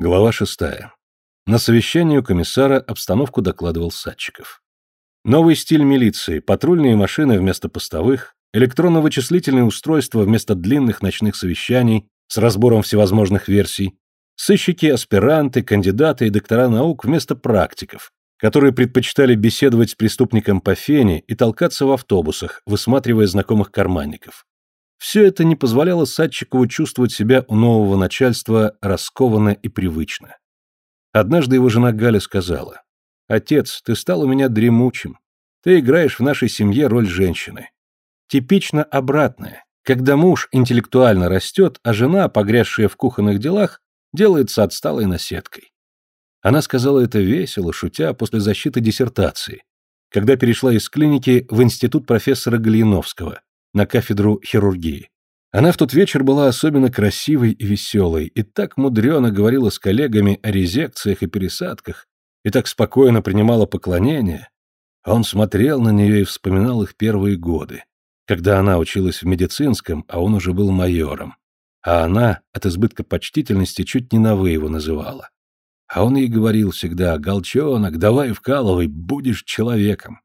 Глава шестая. На совещании у комиссара обстановку докладывал Садчиков. Новый стиль милиции, патрульные машины вместо постовых, электронно-вычислительные устройства вместо длинных ночных совещаний с разбором всевозможных версий, сыщики, аспиранты, кандидаты и доктора наук вместо практиков, которые предпочитали беседовать с преступником по фене и толкаться в автобусах, высматривая знакомых карманников. Все это не позволяло Садчикову чувствовать себя у нового начальства раскованно и привычно. Однажды его жена Галя сказала, «Отец, ты стал у меня дремучим. Ты играешь в нашей семье роль женщины. Типично обратное, когда муж интеллектуально растет, а жена, погрязшая в кухонных делах, делается отсталой наседкой. Она сказала это весело, шутя, после защиты диссертации, когда перешла из клиники в институт профессора Галиновского на кафедру хирургии. Она в тот вечер была особенно красивой и веселой, и так мудрено говорила с коллегами о резекциях и пересадках, и так спокойно принимала поклонения. Он смотрел на нее и вспоминал их первые годы, когда она училась в медицинском, а он уже был майором. А она от избытка почтительности чуть не на «вы» его называла. А он ей говорил всегда, «Голчонок, давай вкалывай, будешь человеком».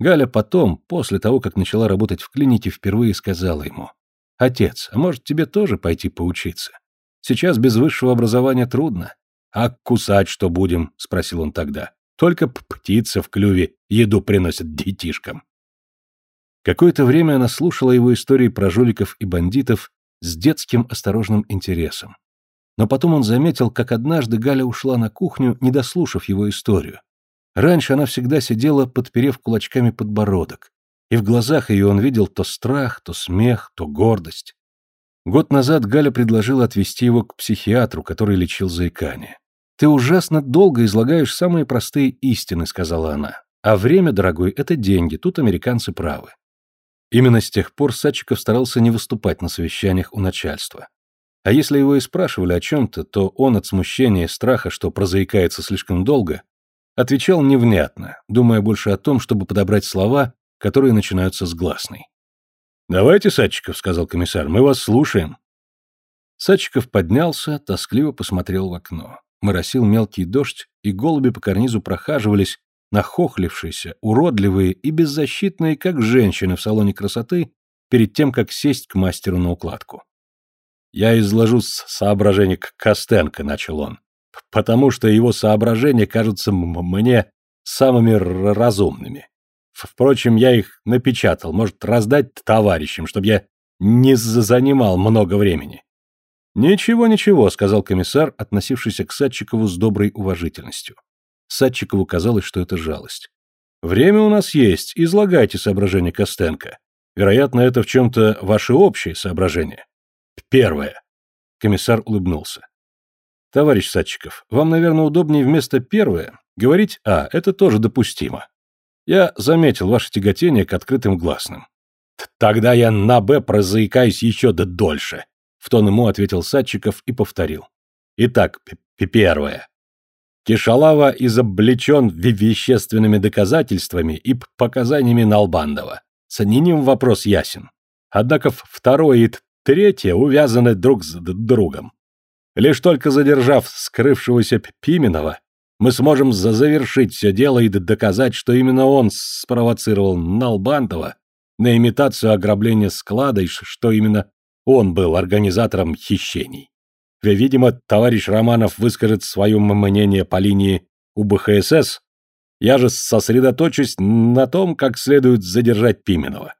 Галя потом, после того, как начала работать в клинике, впервые сказала ему, «Отец, а может тебе тоже пойти поучиться? Сейчас без высшего образования трудно. А кусать что будем?» — спросил он тогда. «Только птица в клюве еду приносят детишкам». Какое-то время она слушала его истории про жуликов и бандитов с детским осторожным интересом. Но потом он заметил, как однажды Галя ушла на кухню, не дослушав его историю. Раньше она всегда сидела, подперев кулачками подбородок, и в глазах ее он видел то страх, то смех, то гордость. Год назад Галя предложила отвезти его к психиатру, который лечил заикание. «Ты ужасно долго излагаешь самые простые истины», — сказала она. «А время, дорогой, — это деньги, тут американцы правы». Именно с тех пор Садчиков старался не выступать на совещаниях у начальства. А если его и спрашивали о чем-то, то он от смущения и страха, что прозаикается слишком долго, отвечал невнятно, думая больше о том, чтобы подобрать слова, которые начинаются с гласной. «Давайте, Садчиков», — сказал комиссар, — «мы вас слушаем». Садчиков поднялся, тоскливо посмотрел в окно. Моросил мелкий дождь, и голуби по карнизу прохаживались, нахохлившиеся, уродливые и беззащитные, как женщины в салоне красоты, перед тем, как сесть к мастеру на укладку. «Я изложу соображение к Костенко», — начал он, «потому что его соображения кажутся мне самыми разумными. Впрочем, я их напечатал, может, раздать товарищам, чтобы я не занимал много времени». «Ничего, ничего», — сказал комиссар, относившийся к Садчикову с доброй уважительностью. Садчикову казалось, что это жалость. «Время у нас есть, излагайте соображения Костенко. Вероятно, это в чем-то ваши общие соображения». Первое. Комиссар улыбнулся. Товарищ Садчиков, вам, наверное, удобнее вместо первое говорить «а», это тоже допустимо. Я заметил ваше тяготение к открытым гласным. Тогда я на «б» прозаикаюсь еще да дольше, в тон ему ответил Садчиков и повторил. Итак, первое. Кишалава изобличен вещественными доказательствами и показаниями Налбандова. С ним вопрос ясен. Однако второе и Третье увязаны друг с другом. Лишь только задержав скрывшегося Пименова, мы сможем завершить все дело и доказать, что именно он спровоцировал Налбантова на имитацию ограбления склада и что именно он был организатором хищений. Видимо, товарищ Романов выскажет свое мнение по линии УБХСС, я же сосредоточусь на том, как следует задержать Пименова.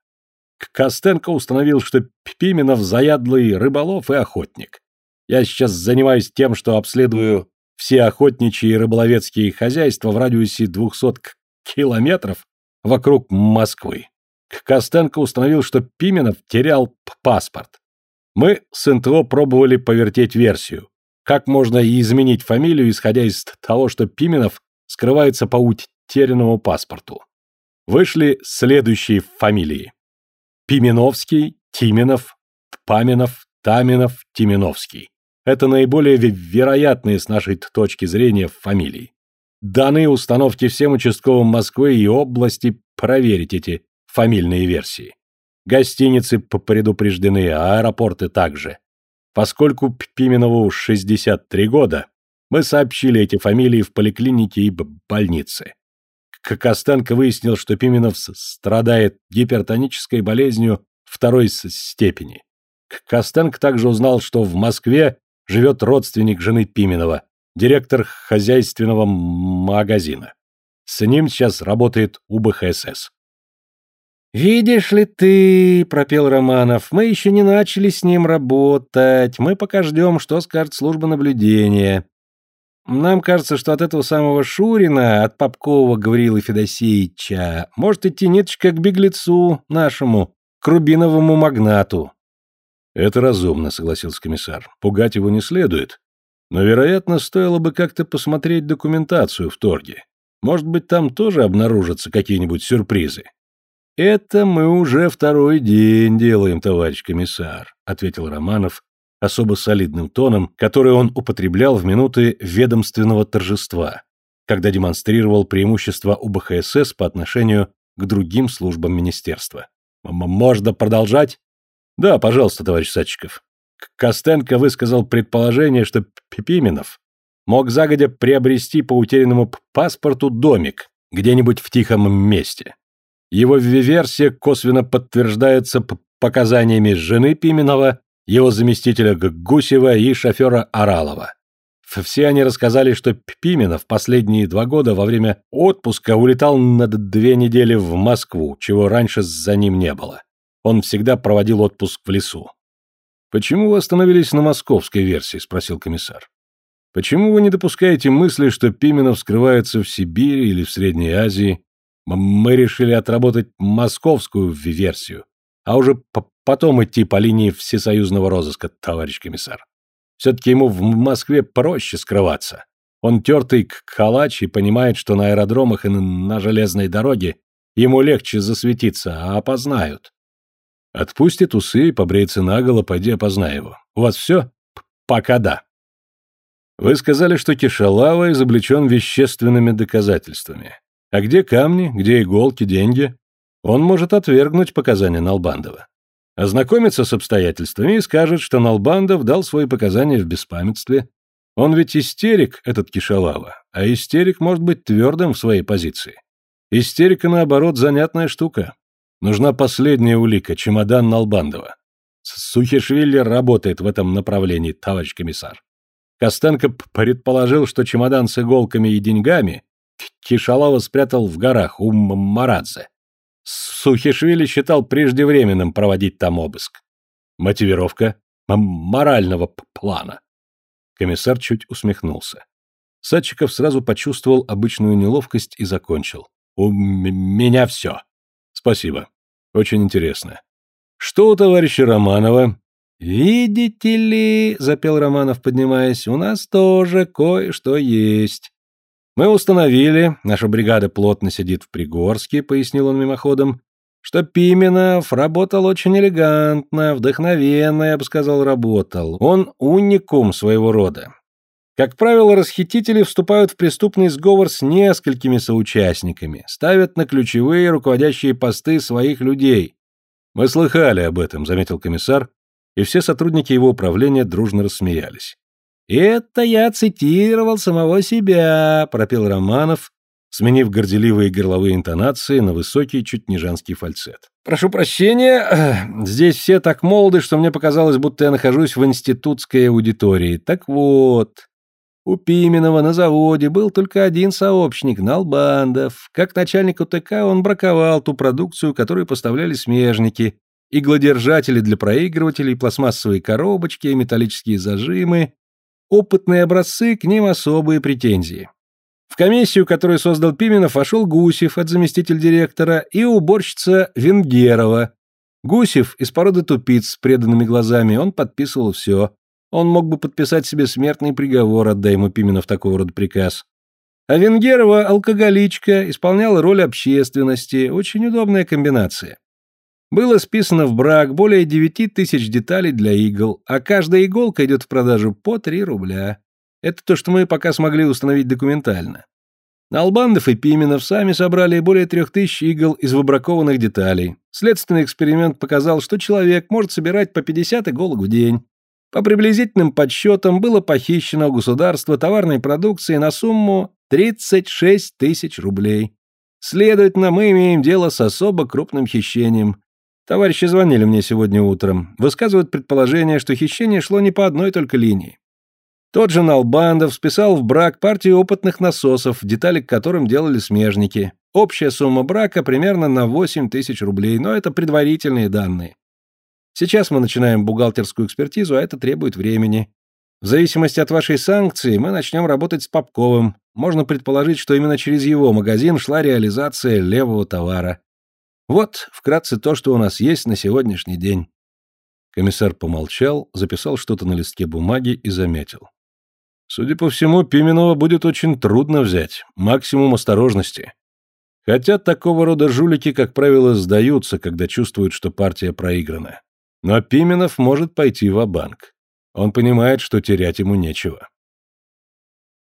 Костенко установил, что Пименов заядлый рыболов и охотник. Я сейчас занимаюсь тем, что обследую все охотничьи и рыболовецкие хозяйства в радиусе 200 километров вокруг Москвы. Костенко установил, что Пименов терял паспорт. Мы с НТО пробовали повертеть версию. Как можно изменить фамилию, исходя из того, что Пименов скрывается по утерянному паспорту? Вышли следующие фамилии. Пименовский, Тименов, Паменов, Таминов, Тименовский. Это наиболее вероятные с нашей точки зрения фамилии. Даны установки всем участковым Москвы и области проверить эти фамильные версии. Гостиницы предупреждены, а аэропорты также. Поскольку Пименову 63 года, Мы сообщили эти фамилии в поликлинике и больнице. Костенко выяснил, что Пименов страдает гипертонической болезнью второй степени. Костенко также узнал, что в Москве живет родственник жены Пименова, директор хозяйственного магазина. С ним сейчас работает УБХСС. «Видишь ли ты, — пропел Романов, — мы еще не начали с ним работать, мы пока ждем, что скажет служба наблюдения. Нам кажется, что от этого самого Шурина, от Попкова Гаврила Федосеевича, может идти ниточка к беглецу нашему, к рубиновому магнату». «Это разумно», — согласился комиссар. «Пугать его не следует. Но, вероятно, стоило бы как-то посмотреть документацию в торге. Может быть, там тоже обнаружатся какие-нибудь сюрпризы». «Это мы уже второй день делаем, товарищ комиссар», — ответил Романов особо солидным тоном, который он употреблял в минуты ведомственного торжества, когда демонстрировал преимущество УБХСС по отношению к другим службам министерства. «Можно продолжать?» «Да, пожалуйста, товарищ Садчиков». Костенко высказал предположение, что Пипименов мог загодя приобрести по утерянному паспорту домик где-нибудь в тихом месте. Его версия косвенно подтверждается показаниями жены Пименова, его заместителя Гусева и шофера Оралова. Все они рассказали, что Пименов последние два года во время отпуска улетал на две недели в Москву, чего раньше за ним не было. Он всегда проводил отпуск в лесу. «Почему вы остановились на московской версии?» – спросил комиссар. «Почему вы не допускаете мысли, что Пименов скрывается в Сибири или в Средней Азии? Мы решили отработать московскую версию, а уже потом идти по линии всесоюзного розыска, товарищ комиссар. Все-таки ему в Москве проще скрываться. Он тертый калач и понимает, что на аэродромах и на железной дороге ему легче засветиться, а опознают. Отпустит усы и побреется наголо, пойди опознай его. У вас все? Пока да. Вы сказали, что Кишалава изобличен вещественными доказательствами. А где камни, где иголки, деньги? Он может отвергнуть показания Налбандова. Ознакомится с обстоятельствами и скажет, что Налбандов дал свои показания в беспамятстве. Он ведь истерик, этот Кишалава, а истерик может быть твердым в своей позиции. Истерика, наоборот, занятная штука. Нужна последняя улика, чемодан Налбандова. Сухишвили работает в этом направлении, товарищ комиссар. Костенко предположил, что чемодан с иголками и деньгами Кишалова спрятал в горах у Марадзе. Сухишвили считал преждевременным проводить там обыск. Мотивировка морального плана. Комиссар чуть усмехнулся. Садчиков сразу почувствовал обычную неловкость и закончил. «У меня все». «Спасибо. Очень интересно. Что у товарища Романова?» «Видите ли», — запел Романов, поднимаясь, — «у нас тоже кое-что есть. Мы установили, наша бригада плотно сидит в Пригорске, пояснил он мимоходом, что Пименов работал очень элегантно, вдохновенно, я бы сказал, работал. Он уникум своего рода. Как правило, расхитители вступают в преступный сговор с несколькими соучастниками, ставят на ключевые руководящие посты своих людей. Мы слыхали об этом, заметил комиссар, и все сотрудники его управления дружно рассмеялись. «Это я цитировал самого себя», — пропел Романов, сменив горделивые горловые интонации на высокий, чуть не женский фальцет. «Прошу прощения, здесь все так молоды, что мне показалось, будто я нахожусь в институтской аудитории. Так вот, у Пименова на заводе был только один сообщник, Налбандов. Как начальник УТК он браковал ту продукцию, которую поставляли смежники, иглодержатели для проигрывателей, пластмассовые коробочки, металлические зажимы, опытные образцы, к ним особые претензии. В комиссию, которую создал Пименов, вошел Гусев от заместителя директора и уборщица Венгерова. Гусев из породы тупиц с преданными глазами, он подписывал все. Он мог бы подписать себе смертный приговор, отдай ему Пименов такого рода приказ. А Венгерова, алкоголичка, исполняла роль общественности, очень удобная комбинация. Было списано в брак более девяти тысяч деталей для игл, а каждая иголка идет в продажу по три рубля. Это то, что мы пока смогли установить документально. Албандов и Пименов сами собрали более трех тысяч игл из выбракованных деталей. Следственный эксперимент показал, что человек может собирать по 50 иголок в день. По приблизительным подсчетам было похищено у государства товарной продукции на сумму 36 тысяч рублей. Следовательно, мы имеем дело с особо крупным хищением. Товарищи звонили мне сегодня утром. Высказывают предположение, что хищение шло не по одной только линии. Тот же Налбандов списал в брак партию опытных насосов, детали к которым делали смежники. Общая сумма брака примерно на 8 тысяч рублей, но это предварительные данные. Сейчас мы начинаем бухгалтерскую экспертизу, а это требует времени. В зависимости от вашей санкции мы начнем работать с Попковым. Можно предположить, что именно через его магазин шла реализация левого товара. Вот, вкратце, то, что у нас есть на сегодняшний день. Комиссар помолчал, записал что-то на листке бумаги и заметил. Судя по всему, Пименова будет очень трудно взять, максимум осторожности. Хотя такого рода жулики, как правило, сдаются, когда чувствуют, что партия проиграна. Но Пименов может пойти в банк Он понимает, что терять ему нечего.